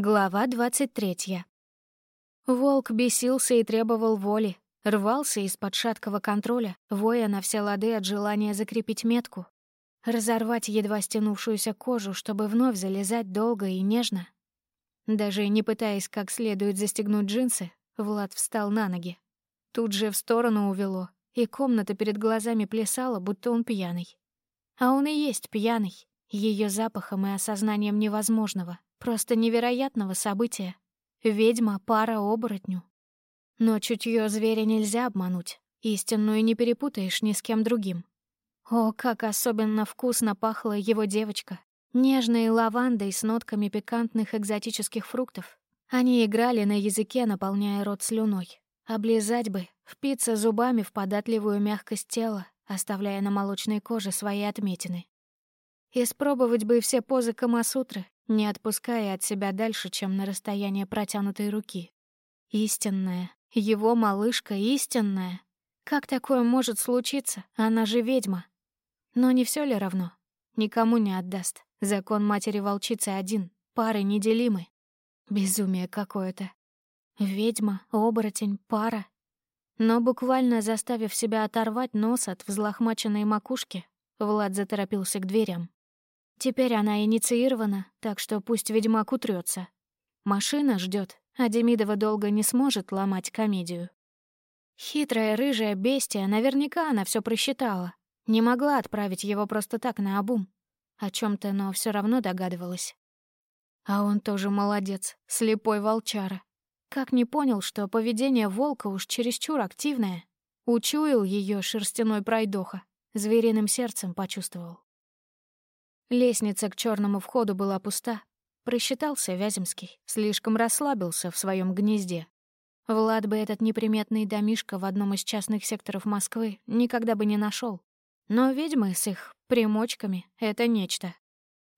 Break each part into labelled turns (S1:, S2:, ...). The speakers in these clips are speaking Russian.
S1: Глава двадцать третья. Волк бесился и требовал воли, рвался из-под шаткого контроля, воя на все лады от желания закрепить метку, разорвать едва стянувшуюся кожу, чтобы вновь залезать долго и нежно. Даже не пытаясь как следует застегнуть джинсы, Влад встал на ноги. Тут же в сторону увело, и комната перед глазами плясала, будто он пьяный. А он и есть пьяный, ее запахом и осознанием невозможного. Просто невероятного события. Ведьма — пара оборотню. Но чутье зверя нельзя обмануть. Истинную не перепутаешь ни с кем другим. О, как особенно вкусно пахла его девочка. Нежной лавандой с нотками пикантных экзотических фруктов. Они играли на языке, наполняя рот слюной. Облизать бы, впиться зубами в податливую мягкость тела, оставляя на молочной коже свои отметины. Испробовать бы все позы Камасутры, не отпуская от себя дальше, чем на расстояние протянутой руки. Истинная, его малышка истинная. Как такое может случиться? Она же ведьма. Но не все ли равно? Никому не отдаст. Закон матери-волчицы один, пары неделимы. Безумие какое-то. Ведьма, оборотень, пара. Но буквально заставив себя оторвать нос от взлохмаченной макушки, Влад заторопился к дверям. Теперь она инициирована, так что пусть ведьмак утрется. Машина ждет, а Демидова долго не сможет ломать комедию. Хитрая рыжая бестия, наверняка она все просчитала. Не могла отправить его просто так на обум. О чем то но все равно догадывалась. А он тоже молодец, слепой волчара. Как не понял, что поведение волка уж чересчур активное. Учуял ее шерстяной пройдоха, звериным сердцем почувствовал. Лестница к черному входу была пуста. Просчитался Вяземский, слишком расслабился в своем гнезде. Влад бы этот неприметный домишко в одном из частных секторов Москвы никогда бы не нашел. Но ведьмы с их примочками — это нечто.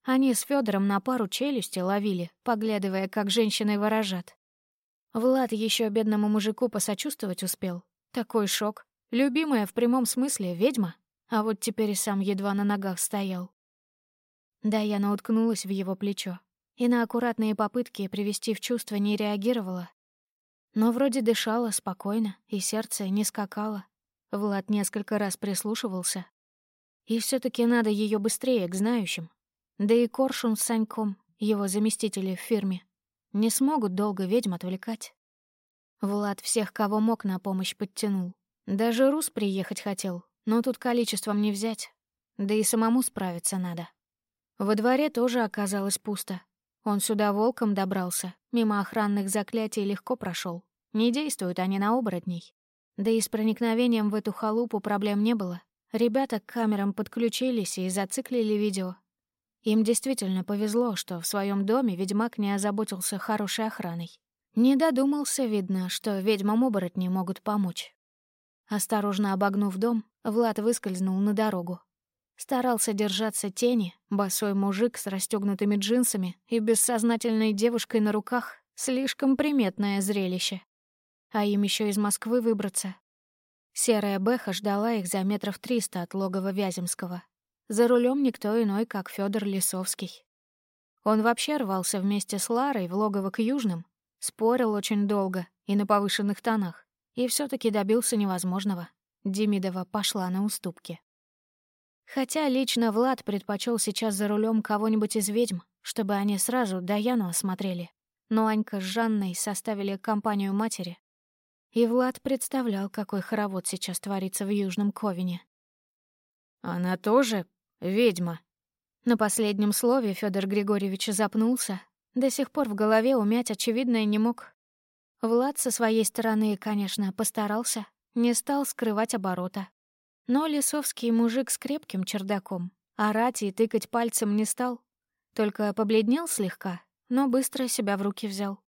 S1: Они с Федором на пару челюсти ловили, поглядывая, как женщины выражат. Влад еще бедному мужику посочувствовать успел. Такой шок. Любимая в прямом смысле ведьма, а вот теперь и сам едва на ногах стоял. Даяна уткнулась в его плечо и на аккуратные попытки привести в чувство не реагировала. Но вроде дышала спокойно, и сердце не скакало. Влад несколько раз прислушивался. И все таки надо ее быстрее к знающим. Да и Коршун с Саньком, его заместители в фирме, не смогут долго ведьм отвлекать. Влад всех, кого мог, на помощь подтянул. Даже Рус приехать хотел, но тут количеством не взять. Да и самому справиться надо. Во дворе тоже оказалось пусто. Он сюда волком добрался, мимо охранных заклятий легко прошел. Не действуют они на оборотней. Да и с проникновением в эту халупу проблем не было. Ребята к камерам подключились и зациклили видео. Им действительно повезло, что в своем доме ведьмак не озаботился хорошей охраной. Не додумался, видно, что ведьмам-оборотни могут помочь. Осторожно обогнув дом, Влад выскользнул на дорогу. Старался держаться тени, босой мужик с расстёгнутыми джинсами и бессознательной девушкой на руках — слишком приметное зрелище. А им ещё из Москвы выбраться. Серая Бэха ждала их за метров триста от логова Вяземского. За рулем никто иной, как Федор Лисовский. Он вообще рвался вместе с Ларой в логово к Южным, спорил очень долго и на повышенных тонах, и все таки добился невозможного. Демидова пошла на уступки. Хотя лично Влад предпочел сейчас за рулем кого-нибудь из ведьм, чтобы они сразу Даяну осмотрели. Но Анька с Жанной составили компанию матери. И Влад представлял, какой хоровод сейчас творится в Южном Ковине.
S2: «Она тоже ведьма?»
S1: На последнем слове Федор Григорьевич запнулся. До сих пор в голове умять очевидное не мог. Влад со своей стороны, конечно, постарался, не стал скрывать оборота. Но лесовский мужик с крепким чердаком орать и тыкать пальцем не стал, только побледнел слегка, но быстро себя в руки взял.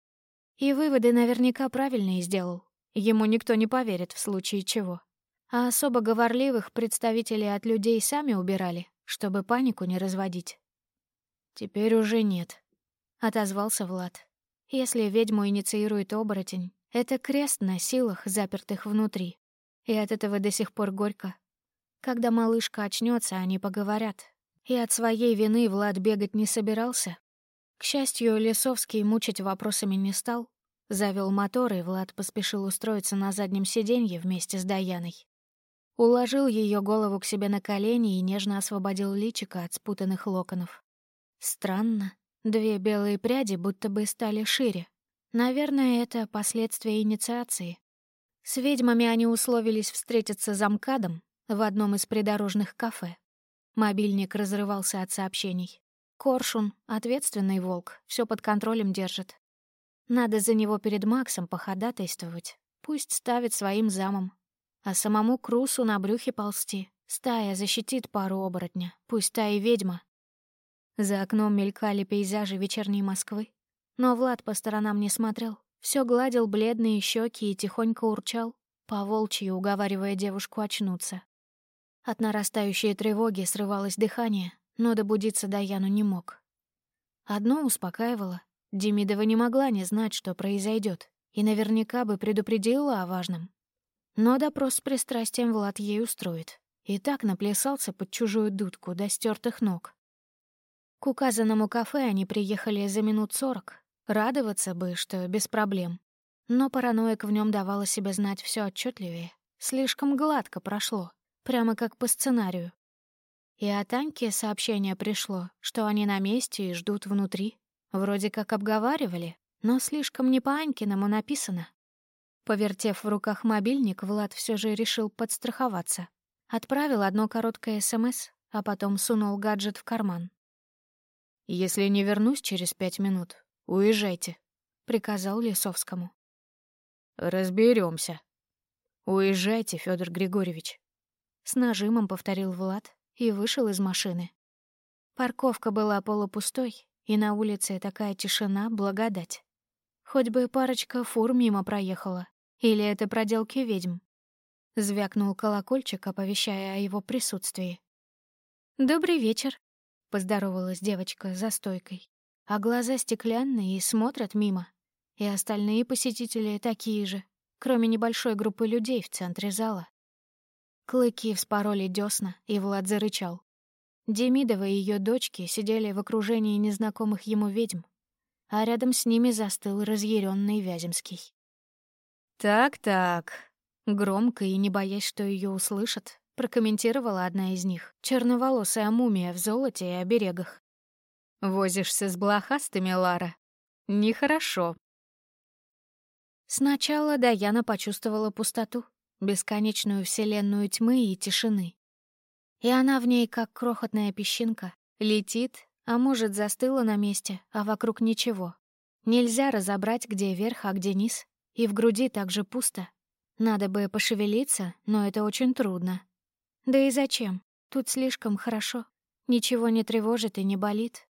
S1: И выводы наверняка правильные сделал. Ему никто не поверит в случае чего. А особо говорливых представителей от людей сами убирали, чтобы панику не разводить.
S2: «Теперь уже нет», — отозвался Влад.
S1: «Если ведьму инициирует оборотень, это крест на силах, запертых внутри. И от этого до сих пор горько. Когда малышка очнется, они поговорят. И от своей вины Влад бегать не собирался. К счастью, Лесовский мучить вопросами не стал. Завел мотор, и Влад поспешил устроиться на заднем сиденье вместе с Даяной. Уложил ее голову к себе на колени и нежно освободил личико от спутанных локонов. Странно. Две белые пряди будто бы стали шире. Наверное, это последствия инициации. С ведьмами они условились встретиться за МКАДом в одном из придорожных кафе. Мобильник разрывался от сообщений. Коршун, ответственный волк, все под контролем держит. Надо за него перед Максом походатайствовать. Пусть ставит своим замом. А самому Крусу на брюхе ползти. Стая защитит пару оборотня, пусть та и ведьма. За окном мелькали пейзажи вечерней Москвы. Но Влад по сторонам не смотрел. Все гладил бледные щеки и тихонько урчал, по волчьи уговаривая девушку очнуться. От нарастающей тревоги срывалось дыхание, но добудиться Даяну не мог. Одно успокаивало. Демидова не могла не знать, что произойдет, и наверняка бы предупредила о важном. Но допрос с пристрастием Влад ей устроит. И так наплясался под чужую дудку до стертых ног. К указанному кафе они приехали за минут сорок. Радоваться бы, что без проблем. Но параноик в нем давала себе знать все отчетливее. Слишком гладко прошло, прямо как по сценарию. И от Аньки сообщение пришло, что они на месте и ждут внутри. Вроде как обговаривали, но слишком не по Анькиному написано. Повертев в руках мобильник, Влад все же решил подстраховаться. Отправил одно короткое СМС, а потом сунул гаджет в карман. «Если не вернусь через пять минут, уезжайте», — приказал Лисовскому. Разберемся. Уезжайте, Федор Григорьевич. С нажимом повторил Влад и вышел из машины. Парковка была полупустой, и на улице такая тишина — благодать. Хоть бы парочка фур мимо проехала. Или это проделки ведьм. Звякнул колокольчик, оповещая о его присутствии. «Добрый вечер», Поздоровалась девочка за стойкой. А глаза стеклянные и смотрят мимо. И остальные посетители такие же, кроме небольшой группы людей в центре зала. Клыки вспороли десна, и Влад зарычал. Демидова и ее дочки сидели в окружении незнакомых ему ведьм, а рядом с ними застыл разъяренный Вяземский. «Так-так», — громко и не боясь, что ее услышат, прокомментировала одна из них, черноволосая мумия в золоте и оберегах. «Возишься с блохастыми, Лара? Нехорошо». Сначала Даяна почувствовала пустоту, бесконечную вселенную тьмы и тишины. И она в ней, как крохотная песчинка, летит, а может, застыла на месте, а вокруг ничего. Нельзя разобрать, где верх, а где низ, и в груди также пусто. Надо бы пошевелиться, но это очень трудно. Да и зачем? Тут слишком хорошо. Ничего не тревожит и не болит.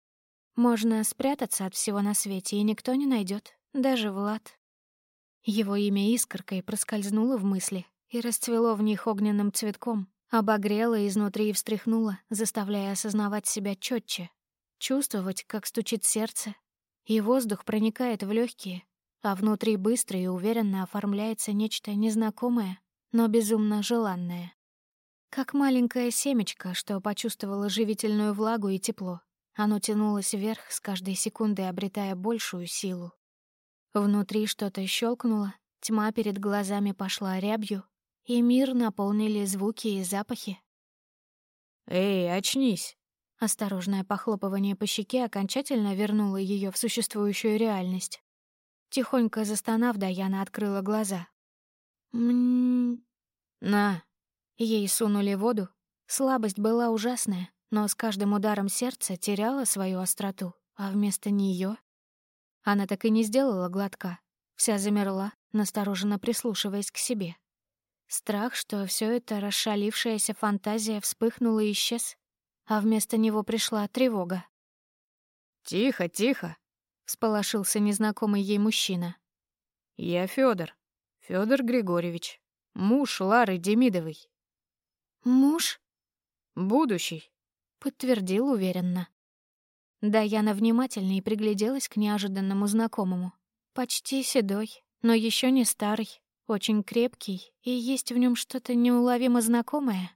S1: Можно спрятаться от всего на свете, и никто не найдет, даже Влад. Его имя искоркой проскользнуло в мысли и расцвело в них огненным цветком, обогрело изнутри и встряхнуло, заставляя осознавать себя четче, чувствовать, как стучит сердце, и воздух проникает в легкие, а внутри быстро и уверенно оформляется нечто незнакомое, но безумно желанное. Как маленькое семечко, что почувствовало живительную влагу и тепло. Оно тянулось вверх, с каждой секундой обретая большую силу. Внутри что-то щелкнуло, тьма перед глазами пошла рябью, и мир наполнили звуки и запахи. «Эй, очнись!» Осторожное похлопывание по щеке окончательно вернуло ее в существующую реальность. Тихонько застонав, Даяна открыла глаза. «М-м-м...» «На, Ей сунули воду. Слабость была ужасная, но с каждым ударом сердца теряла свою остроту, а вместо нее Она так и не сделала глотка. Вся замерла, настороженно прислушиваясь к себе. Страх, что все это расшалившаяся фантазия вспыхнула и исчез, а вместо него пришла тревога.
S2: «Тихо, тихо!» — всполошился незнакомый ей мужчина. «Я Федор, Федор Григорьевич, муж Лары Демидовой.
S1: «Муж?»
S2: «Будущий», —
S1: подтвердил уверенно. Даяна внимательнее пригляделась к неожиданному знакомому. Почти седой, но еще не старый, очень крепкий, и есть в нем что-то неуловимо знакомое.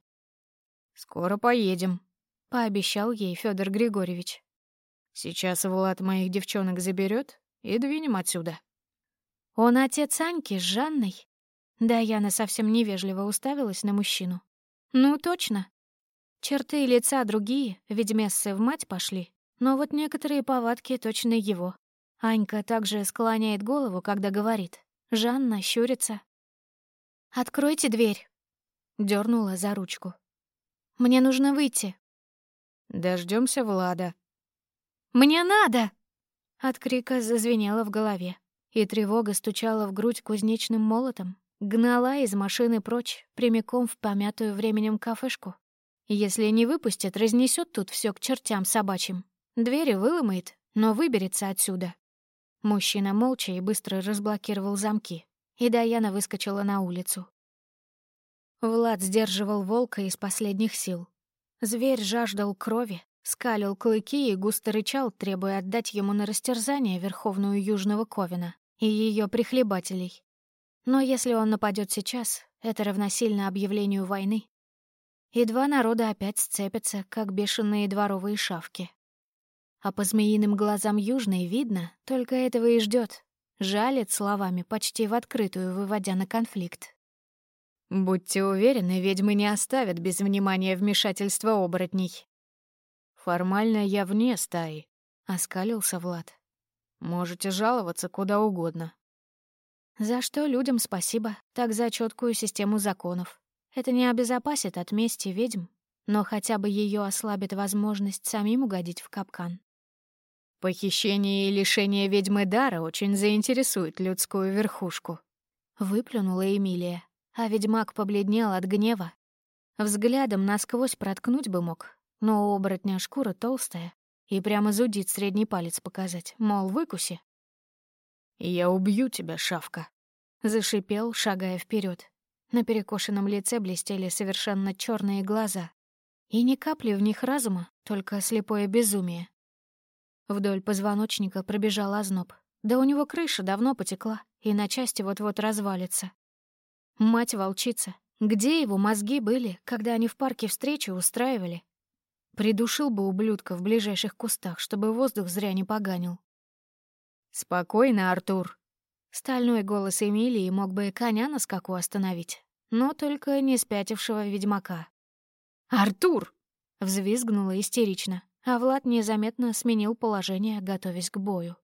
S2: «Скоро поедем», —
S1: пообещал ей Федор Григорьевич.
S2: Сейчас Влад моих девчонок заберет и двинем отсюда.
S1: Он отец Аньки с Жанной? Даяна совсем невежливо уставилась на мужчину. Ну, точно. Черты лица другие, ведь мессы в мать пошли. Но вот некоторые повадки точно его. Анька также склоняет голову, когда говорит. Жанна щурится. «Откройте дверь», — дернула за ручку. «Мне нужно выйти».
S2: Дождемся Влада».
S1: «Мне надо!» От крика зазвенело в голове, и тревога стучала в грудь кузнечным молотом, гнала из машины прочь, прямиком в помятую временем кафешку. Если не выпустят, разнесет тут все к чертям собачьим. Двери выломает, но выберется отсюда. Мужчина молча и быстро разблокировал замки, и Даяна выскочила на улицу. Влад сдерживал волка из последних сил. Зверь жаждал крови, скалил клыки и густо рычал, требуя отдать ему на растерзание Верховную Южного Ковина и ее прихлебателей. Но если он нападет сейчас, это равносильно объявлению войны. И два народа опять сцепятся, как бешеные дворовые шавки. А по змеиным глазам Южной видно, только этого и ждет. Жалит словами, почти в открытую, выводя на конфликт.
S2: «Будьте уверены, ведьмы не оставят без внимания вмешательства оборотней». «Формально я вне стаи», — оскалился Влад. «Можете жаловаться куда угодно».
S1: За что людям спасибо, так за четкую систему законов. Это не обезопасит от мести ведьм, но хотя бы ее ослабит возможность самим угодить в капкан.
S2: Похищение и лишение ведьмы дара очень заинтересует людскую верхушку.
S1: Выплюнула Эмилия, а ведьмак побледнел от гнева. Взглядом насквозь проткнуть бы мог, но у оборотня шкура толстая, и прямо зудит средний палец показать, мол, выкуси.
S2: «Я убью тебя, шавка», — зашипел, шагая вперед.
S1: На перекошенном лице блестели совершенно черные глаза. И ни капли в них разума, только слепое безумие. Вдоль позвоночника пробежал озноб. Да у него крыша давно потекла, и на части вот-вот развалится. Мать-волчица, где его мозги были, когда они в парке встречу устраивали? Придушил бы ублюдка в ближайших кустах, чтобы воздух зря не поганил.
S2: «Спокойно, Артур!»
S1: Стальной голос Эмилии мог бы коня на скаку остановить, но только не спятившего ведьмака.
S2: «Артур!»
S1: — взвизгнула истерично а Влад незаметно сменил положение, готовясь к бою.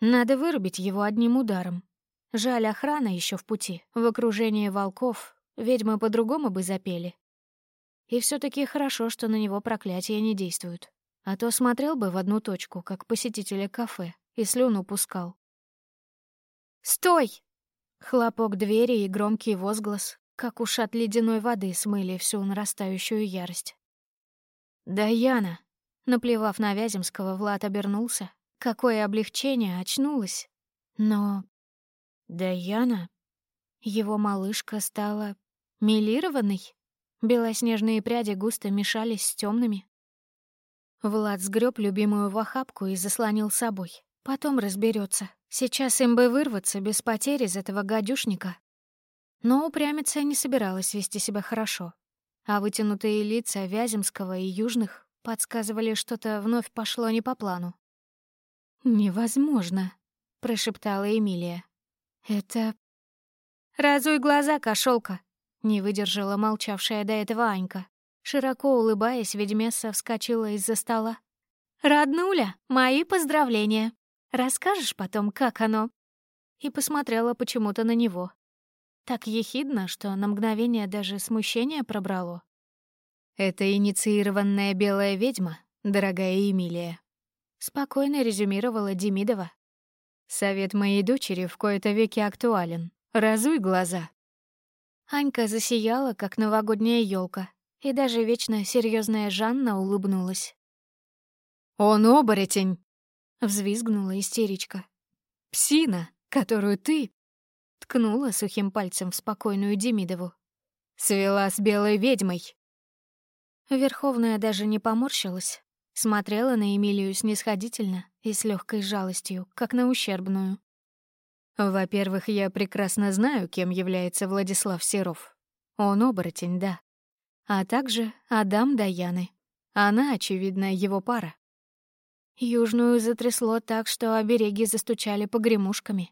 S1: Надо вырубить его одним ударом. Жаль, охрана еще в пути. В окружении волков ведьмы по-другому бы запели. И все таки хорошо, что на него проклятия не действуют. А то смотрел бы в одну точку, как посетители кафе, и слюну пускал. «Стой!» Хлопок двери и громкий возглас, как уж от ледяной воды смыли всю нарастающую ярость. «Даяна!» Наплевав на Вяземского, Влад обернулся. Какое облегчение, очнулась. Но... Даяна... Его малышка стала... милированной? Белоснежные пряди густо мешались с темными. Влад сгреб любимую в охапку и заслонил собой. Потом разберется. Сейчас им бы вырваться без потерь из этого гадюшника. Но упрямиться не собиралась вести себя хорошо. А вытянутые лица Вяземского и Южных Подсказывали, что-то вновь пошло не по плану. «Невозможно», — прошептала Эмилия. «Это...» «Разуй глаза, кошелка, не выдержала молчавшая до этого Анька. Широко улыбаясь, ведьмесса вскочила из-за стола. «Роднуля, мои поздравления. Расскажешь потом, как оно?» И посмотрела почему-то на него. Так ехидно, что на мгновение даже смущение пробрало.
S2: «Это инициированная белая ведьма, дорогая Эмилия», — спокойно резюмировала Демидова. «Совет моей дочери в кои-то веки актуален. Разуй глаза».
S1: Анька засияла, как новогодняя елка, и даже вечно серьезная Жанна улыбнулась.
S2: «Он оборотень!»
S1: — взвизгнула истеричка.
S2: «Псина, которую ты...»
S1: — ткнула сухим пальцем в спокойную Демидову.
S2: «Свела с белой ведьмой!»
S1: Верховная даже не поморщилась, смотрела на Эмилию снисходительно и с легкой жалостью, как на ущербную.
S2: «Во-первых, я прекрасно знаю, кем является Владислав Серов. Он оборотень, да. А также Адам Даяны. Она, очевидно, его пара».
S1: Южную затрясло так, что обереги застучали погремушками.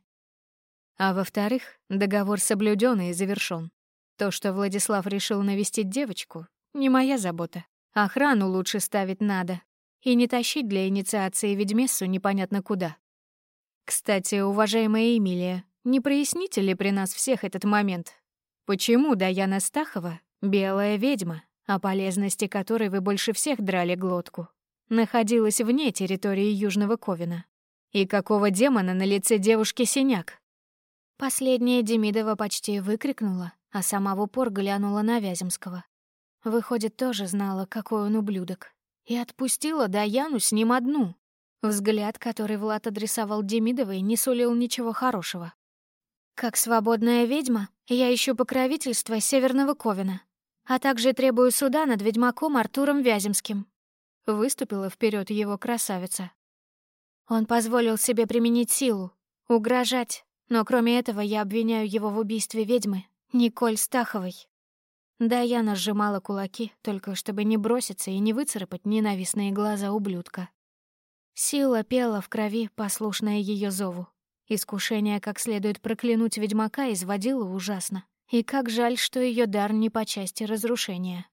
S2: А во-вторых, договор соблюдён и завершён. То, что Владислав решил навестить девочку, не моя забота. Охрану лучше ставить надо. И не тащить для инициации ведьмессу непонятно куда. Кстати, уважаемая Эмилия, не проясните ли при нас всех этот момент? Почему Даяна Стахова — белая ведьма, о полезности которой вы больше всех драли глотку, находилась вне территории Южного Ковина? И какого демона на лице девушки синяк?
S1: Последняя Демидова почти выкрикнула, а сама в упор глянула на Вяземского. Выходит, тоже знала, какой он ублюдок. И отпустила Даяну с ним одну. Взгляд, который Влад адресовал Демидовой, не сулил ничего хорошего. Как свободная ведьма, я ищу покровительство Северного Ковина, а также требую суда над ведьмаком Артуром Вяземским. Выступила вперед его красавица. Он позволил себе применить силу, угрожать, но кроме этого я обвиняю его в убийстве ведьмы Николь Стаховой. Да, я нажимала кулаки, только чтобы не броситься и не выцарапать ненавистные глаза ублюдка. Сила пела в крови, послушная ее зову. Искушение как следует проклянуть ведьмака изводило ужасно. И как жаль, что ее дар не по части разрушения.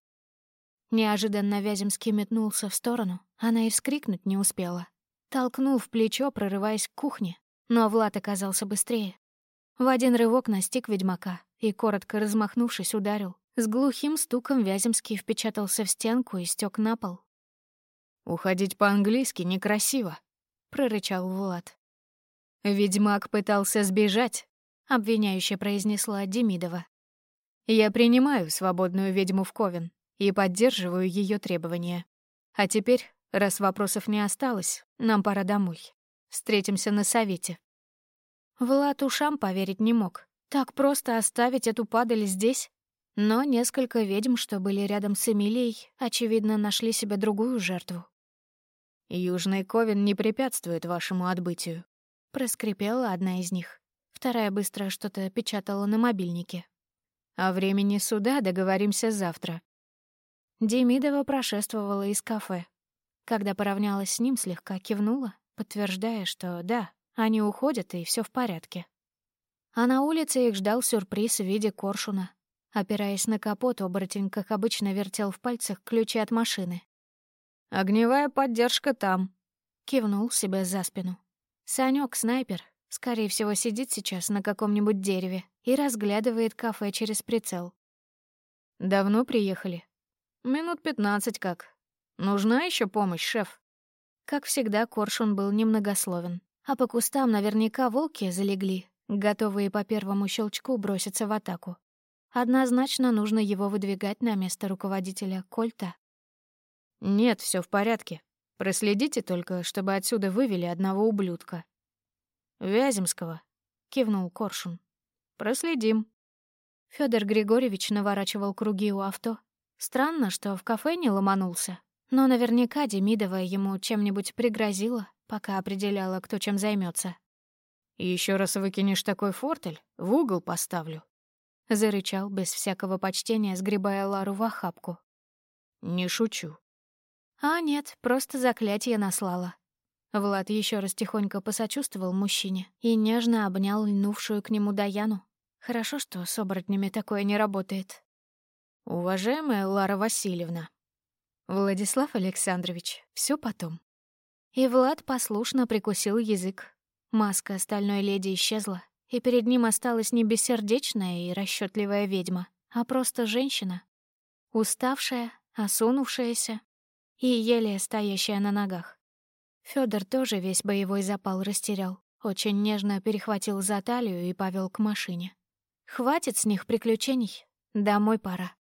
S1: Неожиданно Вяземский метнулся в сторону, она и вскрикнуть не успела. Толкнул в плечо, прорываясь к кухне, но Влад оказался быстрее. В один рывок настиг ведьмака и, коротко размахнувшись, ударил. С глухим стуком Вяземский впечатался в стенку и стек на пол.
S2: «Уходить по-английски некрасиво», — прорычал Влад. «Ведьмак пытался сбежать», — обвиняюще произнесла Демидова. «Я принимаю свободную ведьму в Ковен и поддерживаю ее требования. А теперь, раз вопросов не осталось, нам пора домой. Встретимся на совете».
S1: Влад ушам поверить не мог. Так просто оставить эту падаль здесь? Но несколько ведьм, что были рядом с Эмилией, очевидно, нашли себе другую жертву.
S2: «Южный Ковен не препятствует вашему отбытию»,
S1: Проскрипела одна из них. Вторая быстро что-то печатала на мобильнике.
S2: «О времени суда договоримся завтра».
S1: Демидова прошествовала из кафе. Когда поравнялась с ним, слегка кивнула, подтверждая, что да, они уходят и все в порядке. А на улице их ждал сюрприз в виде коршуна. Опираясь на капот, оборотень, как обычно, вертел в пальцах ключи от машины.
S2: «Огневая поддержка там», — кивнул себе за спину.
S1: Санёк, снайпер, скорее всего, сидит сейчас на каком-нибудь дереве и разглядывает кафе через прицел.
S2: «Давно приехали?»
S1: «Минут пятнадцать как.
S2: Нужна еще помощь, шеф?»
S1: Как всегда, Коршун был немногословен. А по кустам наверняка волки залегли, готовые по первому щелчку броситься в атаку. Однозначно нужно его выдвигать на место руководителя Кольта.
S2: «Нет, все в порядке. Проследите только, чтобы отсюда вывели одного ублюдка. Вяземского, кивнул Коршун. Проследим.
S1: Федор Григорьевич наворачивал круги у авто. Странно, что в кафе не ломанулся. Но наверняка Демидова ему чем-нибудь пригрозила, пока определяла, кто чем займется.
S2: Еще раз выкинешь такой фортель, в угол поставлю.
S1: Зарычал без всякого почтения, сгребая Лару в охапку.
S2: Не шучу.
S1: А нет, просто заклятие наслала. Влад еще раз тихонько посочувствовал мужчине и нежно обнял льнувшую к нему Даяну. Хорошо, что с оборотнями такое не работает.
S2: Уважаемая Лара Васильевна. Владислав Александрович, все потом.
S1: И Влад послушно прикусил язык. Маска стальной леди исчезла, и перед ним осталась не бессердечная и расчетливая ведьма, а просто женщина. Уставшая, осунувшаяся, и еле стоящая на ногах. Фёдор тоже весь боевой запал растерял, очень нежно перехватил за талию и повел к машине. «Хватит с них приключений, домой пора».